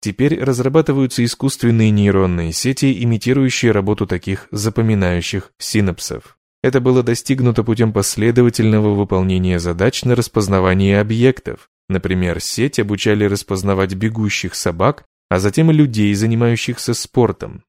Теперь разрабатываются искусственные нейронные сети, имитирующие работу таких запоминающих синапсов. Это было достигнуто путем последовательного выполнения задач на распознавание объектов. Например, сеть обучали распознавать бегущих собак, а затем и людей, занимающихся спортом.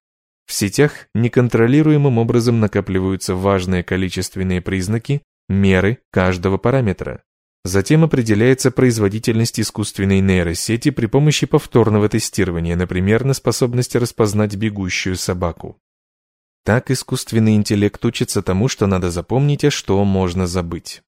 В сетях неконтролируемым образом накапливаются важные количественные признаки, меры каждого параметра. Затем определяется производительность искусственной нейросети при помощи повторного тестирования, например, на способность распознать бегущую собаку. Так искусственный интеллект учится тому, что надо запомнить, а что можно забыть.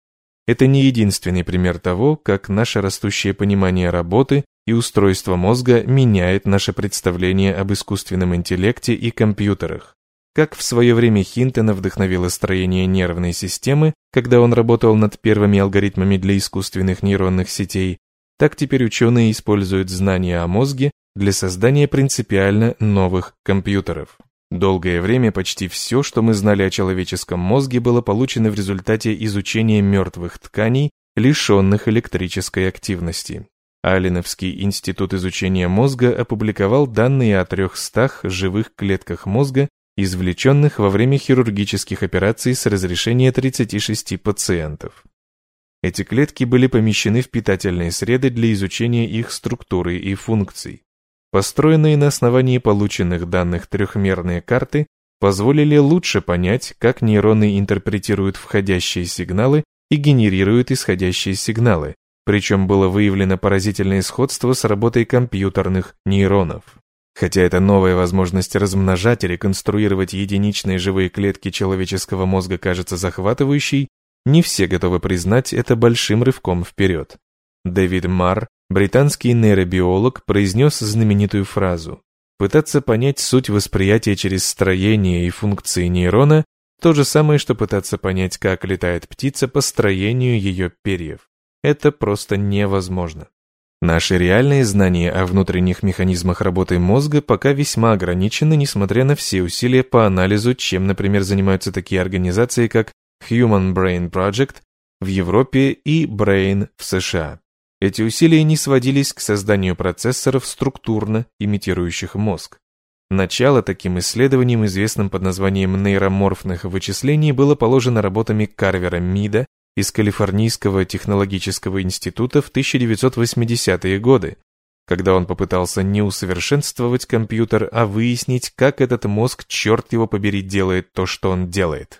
Это не единственный пример того, как наше растущее понимание работы и устройства мозга меняет наше представление об искусственном интеллекте и компьютерах. Как в свое время Хинтона вдохновило строение нервной системы, когда он работал над первыми алгоритмами для искусственных нейронных сетей, так теперь ученые используют знания о мозге для создания принципиально новых компьютеров. Долгое время почти все, что мы знали о человеческом мозге, было получено в результате изучения мертвых тканей, лишенных электрической активности. Алленовский институт изучения мозга опубликовал данные о 300 живых клетках мозга, извлеченных во время хирургических операций с разрешения 36 пациентов. Эти клетки были помещены в питательные среды для изучения их структуры и функций. Построенные на основании полученных данных трехмерные карты позволили лучше понять, как нейроны интерпретируют входящие сигналы и генерируют исходящие сигналы, причем было выявлено поразительное сходство с работой компьютерных нейронов. Хотя эта новая возможность размножать и реконструировать единичные живые клетки человеческого мозга кажется захватывающей, не все готовы признать это большим рывком вперед. Дэвид Марр, британский нейробиолог, произнес знаменитую фразу «Пытаться понять суть восприятия через строение и функции нейрона – то же самое, что пытаться понять, как летает птица по строению ее перьев. Это просто невозможно. Наши реальные знания о внутренних механизмах работы мозга пока весьма ограничены, несмотря на все усилия по анализу, чем, например, занимаются такие организации, как Human Brain Project в Европе и Brain в США. Эти усилия не сводились к созданию процессоров, структурно имитирующих мозг. Начало таким исследованиям, известным под названием нейроморфных вычислений, было положено работами Карвера Мида из Калифорнийского технологического института в 1980-е годы, когда он попытался не усовершенствовать компьютер, а выяснить, как этот мозг, черт его побери, делает то, что он делает.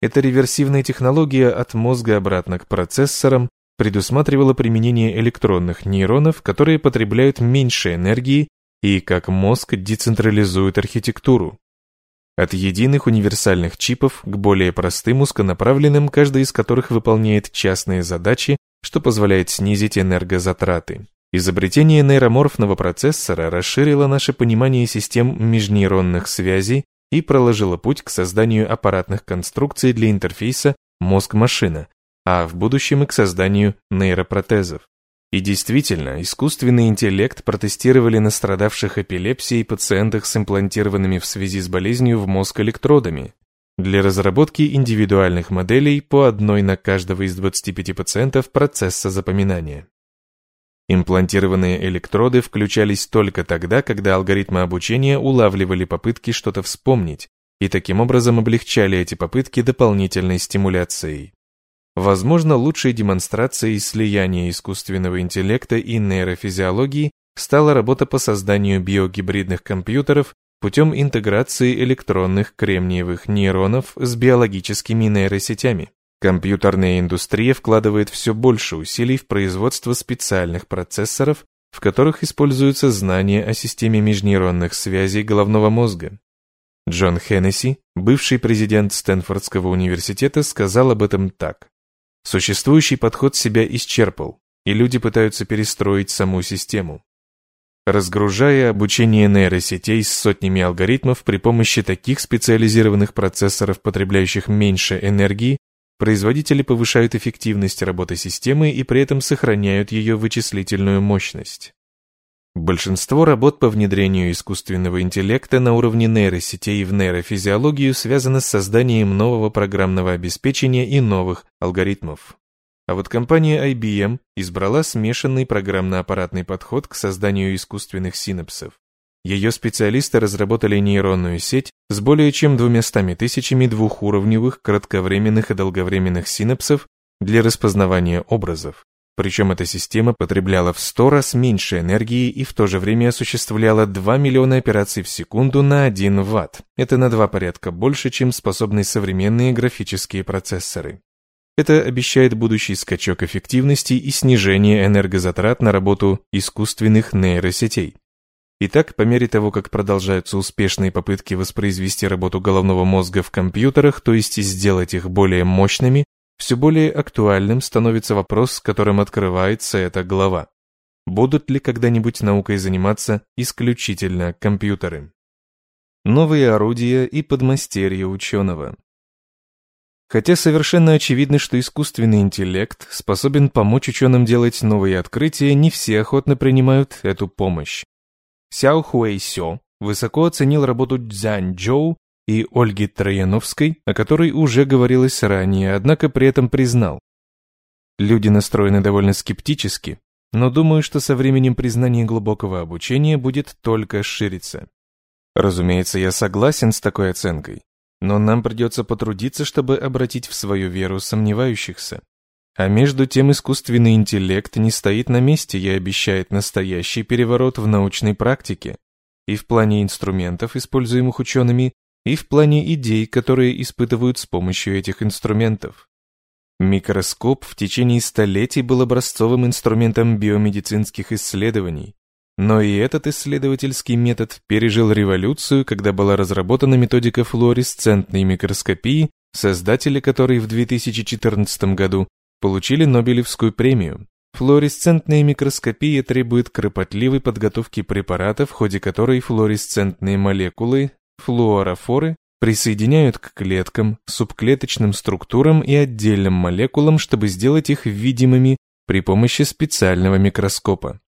Эта реверсивная технология от мозга обратно к процессорам предусматривала применение электронных нейронов, которые потребляют меньше энергии и, как мозг, децентрализуют архитектуру. От единых универсальных чипов к более простым узконаправленным, каждый из которых выполняет частные задачи, что позволяет снизить энергозатраты. Изобретение нейроморфного процессора расширило наше понимание систем межнейронных связей и проложило путь к созданию аппаратных конструкций для интерфейса мозг-машина, а в будущем и к созданию нейропротезов. И действительно, искусственный интеллект протестировали на страдавших эпилепсией пациентах с имплантированными в связи с болезнью в мозг электродами для разработки индивидуальных моделей по одной на каждого из 25 пациентов процесса запоминания. Имплантированные электроды включались только тогда, когда алгоритмы обучения улавливали попытки что-то вспомнить и таким образом облегчали эти попытки дополнительной стимуляцией. Возможно, лучшей демонстрацией слияния искусственного интеллекта и нейрофизиологии стала работа по созданию биогибридных компьютеров путем интеграции электронных кремниевых нейронов с биологическими нейросетями. Компьютерная индустрия вкладывает все больше усилий в производство специальных процессоров, в которых используются знания о системе межнейронных связей головного мозга. Джон Хеннесси, бывший президент Стэнфордского университета, сказал об этом так. Существующий подход себя исчерпал, и люди пытаются перестроить саму систему. Разгружая обучение нейросетей с сотнями алгоритмов при помощи таких специализированных процессоров, потребляющих меньше энергии, производители повышают эффективность работы системы и при этом сохраняют ее вычислительную мощность. Большинство работ по внедрению искусственного интеллекта на уровне нейросетей в нейрофизиологию связано с созданием нового программного обеспечения и новых алгоритмов. А вот компания IBM избрала смешанный программно-аппаратный подход к созданию искусственных синапсов. Ее специалисты разработали нейронную сеть с более чем двумястами тысячами двухуровневых кратковременных и долговременных синапсов для распознавания образов. Причем эта система потребляла в 100 раз меньше энергии и в то же время осуществляла 2 миллиона операций в секунду на 1 ватт. Это на два порядка больше, чем способны современные графические процессоры. Это обещает будущий скачок эффективности и снижение энергозатрат на работу искусственных нейросетей. Итак, по мере того, как продолжаются успешные попытки воспроизвести работу головного мозга в компьютерах, то есть сделать их более мощными, все более актуальным становится вопрос, с которым открывается эта глава. Будут ли когда-нибудь наукой заниматься исключительно компьютеры? Новые орудия и подмастерья ученого. Хотя совершенно очевидно, что искусственный интеллект способен помочь ученым делать новые открытия, не все охотно принимают эту помощь. Сяо Хуэй Сё высоко оценил работу Цзянь Джоу и Ольги Трояновской, о которой уже говорилось ранее, однако при этом признал. Люди настроены довольно скептически, но думаю, что со временем признание глубокого обучения будет только шириться. Разумеется, я согласен с такой оценкой, но нам придется потрудиться, чтобы обратить в свою веру сомневающихся. А между тем искусственный интеллект не стоит на месте и обещает настоящий переворот в научной практике. И в плане инструментов, используемых учеными, и в плане идей, которые испытывают с помощью этих инструментов. Микроскоп в течение столетий был образцовым инструментом биомедицинских исследований, но и этот исследовательский метод пережил революцию, когда была разработана методика флуоресцентной микроскопии, создатели которой в 2014 году получили Нобелевскую премию. Флуоресцентная микроскопия требует кропотливой подготовки препарата, в ходе которой флуоресцентные молекулы Флуорофоры присоединяют к клеткам, субклеточным структурам и отдельным молекулам, чтобы сделать их видимыми при помощи специального микроскопа.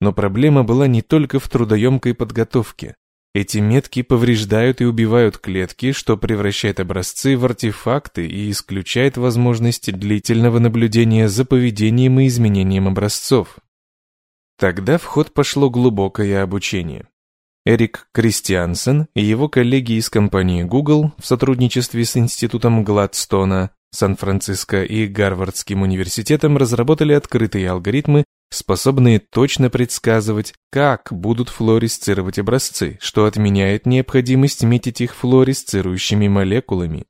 Но проблема была не только в трудоемкой подготовке. Эти метки повреждают и убивают клетки, что превращает образцы в артефакты и исключает возможность длительного наблюдения за поведением и изменением образцов. Тогда в ход пошло глубокое обучение. Эрик Кристиансен и его коллеги из компании Google в сотрудничестве с Институтом Гладстона, Сан-Франциско и Гарвардским университетом разработали открытые алгоритмы, способные точно предсказывать, как будут флуоресцировать образцы, что отменяет необходимость метить их флуоресцирующими молекулами.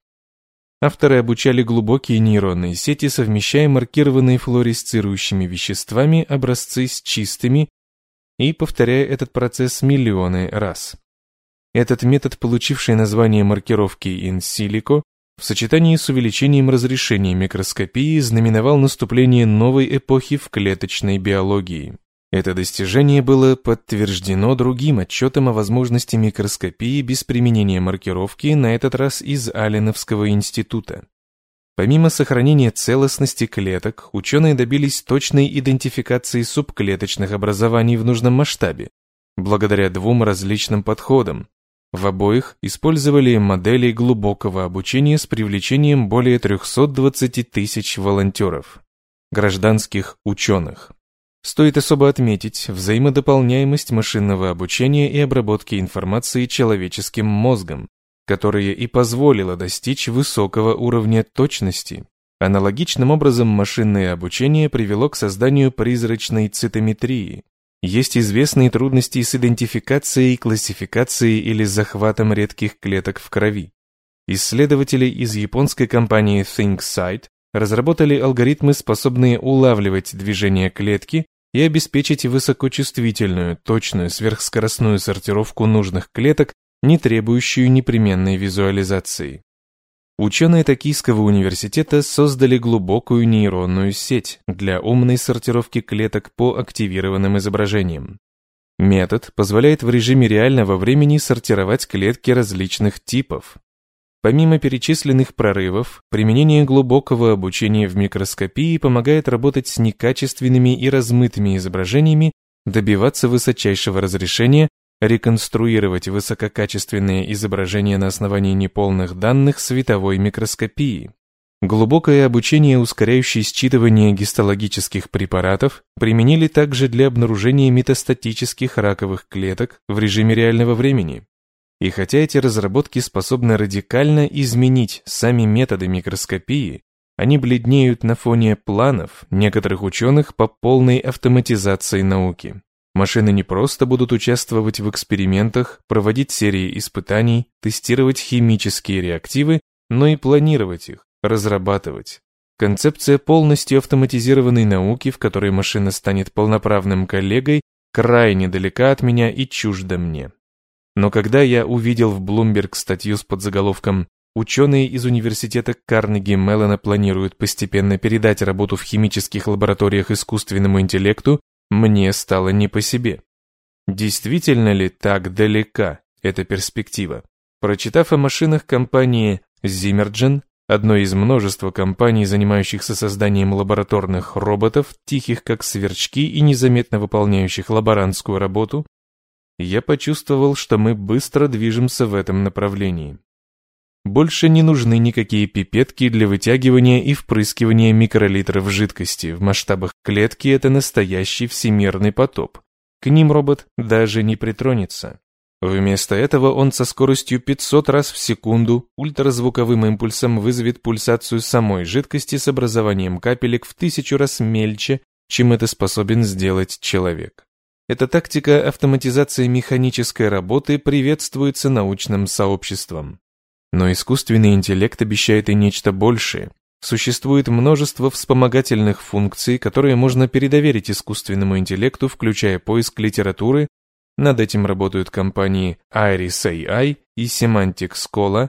Авторы обучали глубокие нейронные сети, совмещая маркированные флуоресцирующими веществами образцы с чистыми, и повторяя этот процесс миллионы раз. Этот метод, получивший название маркировки in в сочетании с увеличением разрешения микроскопии знаменовал наступление новой эпохи в клеточной биологии. Это достижение было подтверждено другим отчетом о возможности микроскопии без применения маркировки, на этот раз из Алленовского института. Помимо сохранения целостности клеток, ученые добились точной идентификации субклеточных образований в нужном масштабе, благодаря двум различным подходам. В обоих использовали модели глубокого обучения с привлечением более 320 тысяч волонтеров, гражданских ученых. Стоит особо отметить взаимодополняемость машинного обучения и обработки информации человеческим мозгом, которое и позволило достичь высокого уровня точности. Аналогичным образом машинное обучение привело к созданию призрачной цитометрии. Есть известные трудности с идентификацией, классификацией или захватом редких клеток в крови. Исследователи из японской компании ThinkSight разработали алгоритмы, способные улавливать движение клетки и обеспечить высокочувствительную, точную сверхскоростную сортировку нужных клеток не требующую непременной визуализации. Ученые Токийского университета создали глубокую нейронную сеть для умной сортировки клеток по активированным изображениям. Метод позволяет в режиме реального времени сортировать клетки различных типов. Помимо перечисленных прорывов, применение глубокого обучения в микроскопии помогает работать с некачественными и размытыми изображениями, добиваться высочайшего разрешения реконструировать высококачественные изображения на основании неполных данных световой микроскопии. Глубокое обучение, ускоряющее считывание гистологических препаратов, применили также для обнаружения метастатических раковых клеток в режиме реального времени. И хотя эти разработки способны радикально изменить сами методы микроскопии, они бледнеют на фоне планов некоторых ученых по полной автоматизации науки. Машины не просто будут участвовать в экспериментах, проводить серии испытаний, тестировать химические реактивы, но и планировать их, разрабатывать. Концепция полностью автоматизированной науки, в которой машина станет полноправным коллегой, крайне далека от меня и чужда мне. Но когда я увидел в Bloomberg статью с подзаголовком «Ученые из университета Карнеги Меллона планируют постепенно передать работу в химических лабораториях искусственному интеллекту», мне стало не по себе. Действительно ли так далека эта перспектива? Прочитав о машинах компании Zimmergen, одной из множества компаний, занимающихся созданием лабораторных роботов, тихих как сверчки и незаметно выполняющих лаборантскую работу, я почувствовал, что мы быстро движемся в этом направлении. Больше не нужны никакие пипетки для вытягивания и впрыскивания микролитров жидкости. В масштабах клетки это настоящий всемирный потоп. К ним робот даже не притронется. Вместо этого он со скоростью 500 раз в секунду ультразвуковым импульсом вызовет пульсацию самой жидкости с образованием капелек в тысячу раз мельче, чем это способен сделать человек. Эта тактика автоматизации механической работы приветствуется научным сообществом. Но искусственный интеллект обещает и нечто большее. Существует множество вспомогательных функций, которые можно передоверить искусственному интеллекту, включая поиск литературы. Над этим работают компании Iris AI и Semantic Scholar.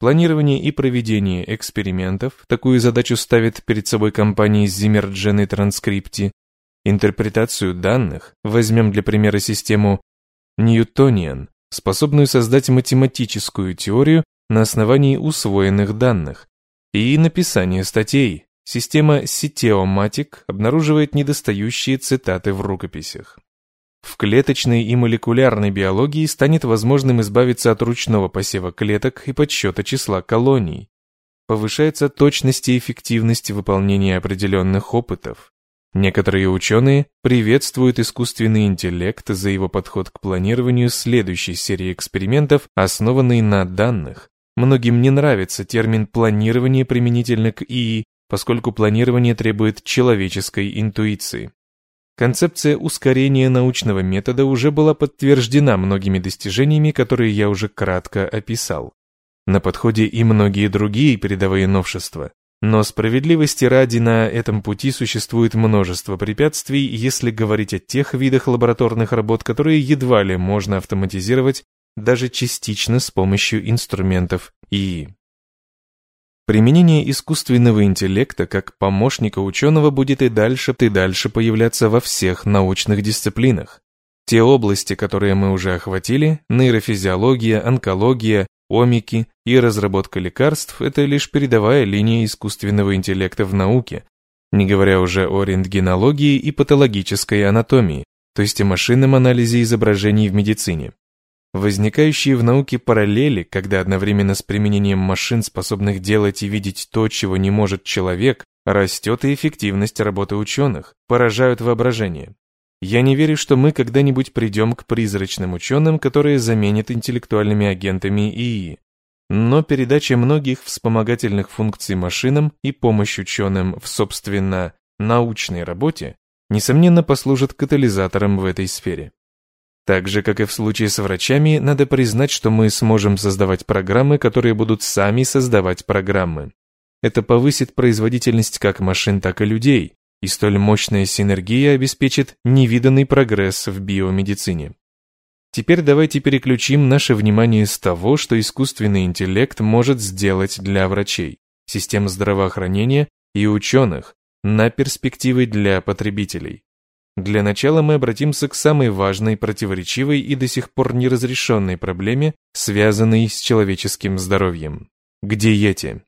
Планирование и проведение экспериментов, такую задачу ставит перед собой компании Zimmergen и Transcripti. Интерпретацию данных, возьмем для примера систему Newtonian, способную создать математическую теорию, на основании усвоенных данных. И написание статей. Система Siteomatic обнаруживает недостающие цитаты в рукописях. В клеточной и молекулярной биологии станет возможным избавиться от ручного посева клеток и подсчета числа колоний. Повышается точность и эффективность выполнения определенных опытов. Некоторые ученые приветствуют искусственный интеллект за его подход к планированию следующей серии экспериментов, основанной на данных, Многим не нравится термин «планирование» применительно к ИИ, поскольку планирование требует человеческой интуиции. Концепция ускорения научного метода уже была подтверждена многими достижениями, которые я уже кратко описал. На подходе и многие другие передовые новшества. Но справедливости ради на этом пути существует множество препятствий, если говорить о тех видах лабораторных работ, которые едва ли можно автоматизировать даже частично с помощью инструментов ИИ. Применение искусственного интеллекта как помощника ученого будет и дальше и дальше появляться во всех научных дисциплинах. Те области, которые мы уже охватили, нейрофизиология, онкология, омики и разработка лекарств – это лишь передовая линия искусственного интеллекта в науке, не говоря уже о рентгенологии и патологической анатомии, то есть о машинном анализе изображений в медицине. Возникающие в науке параллели, когда одновременно с применением машин, способных делать и видеть то, чего не может человек, растет и эффективность работы ученых, поражают воображение. Я не верю, что мы когда-нибудь придем к призрачным ученым, которые заменят интеллектуальными агентами ИИ. Но передача многих вспомогательных функций машинам и помощь ученым в, собственно, научной работе, несомненно, послужит катализатором в этой сфере. Так же, как и в случае с врачами, надо признать, что мы сможем создавать программы, которые будут сами создавать программы. Это повысит производительность как машин, так и людей, и столь мощная синергия обеспечит невиданный прогресс в биомедицине. Теперь давайте переключим наше внимание с того, что искусственный интеллект может сделать для врачей, систем здравоохранения и ученых, на перспективы для потребителей. Для начала мы обратимся к самой важной, противоречивой и до сих пор неразрешенной проблеме, связанной с человеческим здоровьем – к диете.